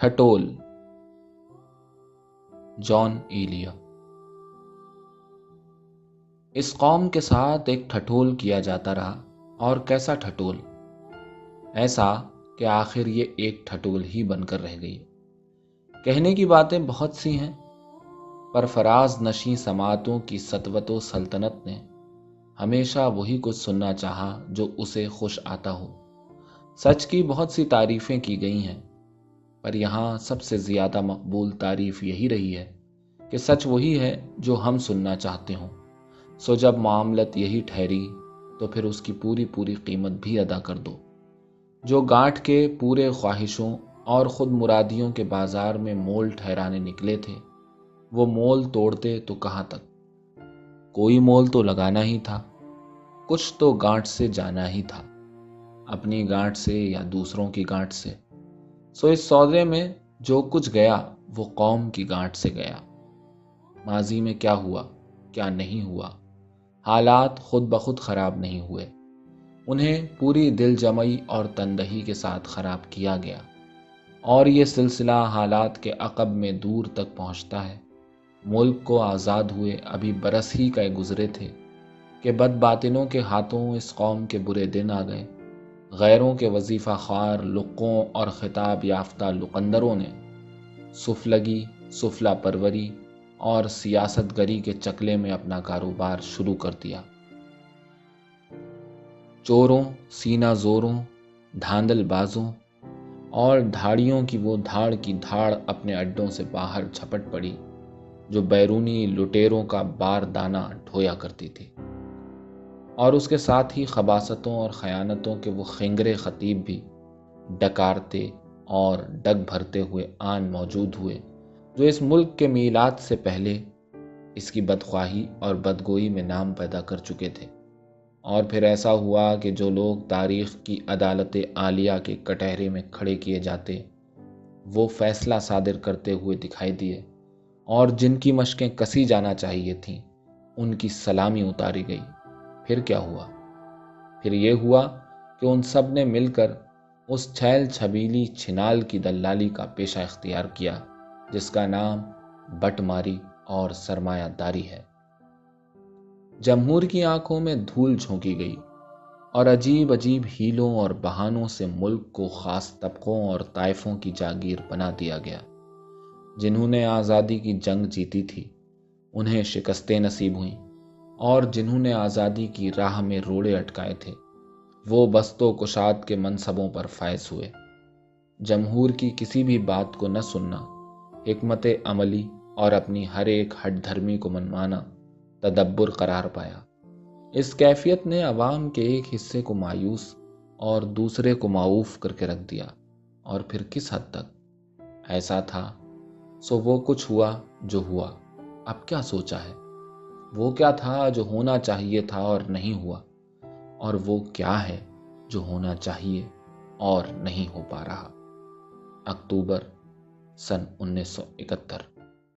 ٹھٹول جان ایلیا۔ اس قوم کے ساتھ ایک ٹھٹول کیا جاتا رہا، اور کیسا ٹھٹول؟ ایسا کہ آخر یہ ایک ٹھٹول ہی بن کر رہ گئی۔ کہنے کی باتیں بہت سی ہیں، پر فراز نشی سماعتوں کی سطوت و سلطنت نے ہمیشہ وہی کچھ سننا چاہا جو اسے خوش آتا ہو۔ سچ کی بہت سی تعریفیں کی گئی ہیں۔ پر یہاں سب سے زیادہ مقبول تعریف یہی رہی ہے کہ سچ وہی ہے جو ہم سننا چاہتے ہوں۔ سو جب معاملت یہی ٹھہری تو پھر اس کی پوری پوری قیمت بھی ادا کر دو۔ جو گانٹ کے پورے خواہشوں اور خود مرادیوں کے بازار میں مول ٹھہرانے نکلے تھے، وہ مول توڑتے تو کہاں تک؟ کوئی مول تو لگانا ہی تھا، کچھ تو گانٹ سے جانا ہی تھا، اپنی گانٹ سے یا دوسروں کی گانٹ سے۔ سو اس سودے میں جو کچھ گیا، وہ قوم کی گانٹ سے گیا۔ ماضی میں کیا ہوا، کیا نہیں ہوا؟ حالات خود بخود خراب نہیں ہوئے۔ انہیں پوری دل جمعی اور تندہی کے ساتھ خراب کیا گیا۔ اور یہ سلسلہ حالات کے عقب میں دور تک پہنچتا ہے۔ ملک کو آزاد ہوئے ابھی برس ہی کا گزرے تھے کہ بد باطنوں کے ہاتھوں اس قوم کے برے دن آ گئے۔ غیروں کے وظیفہ خوار لقوں اور خطاب یافتہ لقندروں نے سفلگی سفلا پروری اور سیاست گری کے چکلے میں اپنا کاروبار شروع کر دیا۔ چوروں سینا زوروں، دھاندل بازوں اور دھاڑیوں کی وہ دھاڑ کی دھاڑ اپنے اڈوں سے باہر چھپٹ پڑی جو بیرونی لٹیروں کا بار دانہ ڈھویا کرتی تھی۔ اور اس کے ساتھ ہی خباستوں اور خیانتوں کے وہ خنگرے خطیب بھی ڈکارتے اور ڈگ بھرتے ہوئے آن موجود ہوئے، جو اس ملک کے میلاد سے پہلے اس کی بدخواہی اور بدگوئی میں نام پیدا کر چکے تھے۔ اور پھر ایسا ہوا کہ جو لوگ تاریخ کی عدالت عالیہ کے کٹہرے میں کھڑے کیے جاتے، وہ فیصلہ صادر کرتے ہوئے دکھائی دیے اور جن کی مشقیں کسی جانا چاہیے تھیں، ان کی سلامی اتاری گئی۔ پھر کیا ہوا؟ پھر یہ ہوا کہ ان سب نے مل کر اس چھیل چھبیلی چھنال کی دلالی کا پیشہ اختیار کیا، جس کا نام بٹ ماری اور سرمایہ داری ہے۔ جمہور کی آنکھوں میں دھول جھونکی گئی اور عجیب عجیب ہیلوں اور بہانوں سے ملک کو خاص طبقوں اور طائفوں کی جاگیر بنا دیا گیا۔ جنہوں نے آزادی کی جنگ جیتی تھی، انہیں شکستیں نصیب ہوئیں۔ اور جنہوں نے آزادی کی راہ میں روڑے اٹکائے تھے، وہ بست و کشاد کے منصبوں پر فائز ہوئے۔ جمہور کی کسی بھی بات کو نہ سننا، حکمت عملی اور اپنی ہر ایک ہٹ دھرمی کو منوانا تدبر قرار پایا۔ اس کیفیت نے عوام کے ایک حصے کو مایوس اور دوسرے کو معاوف کر کے رکھ دیا۔ اور پھر کس حد تک؟ ایسا تھا، سو وہ کچھ ہوا جو ہوا۔ اب کیا سوچا ہے؟ وہ کیا تھا جو ہونا چاہیے تھا اور نہیں ہوا؟ اور وہ کیا ہے جو ہونا چاہیے اور نہیں ہو پا رہا؟ اکتوبر سن انیس سو اکہتر۔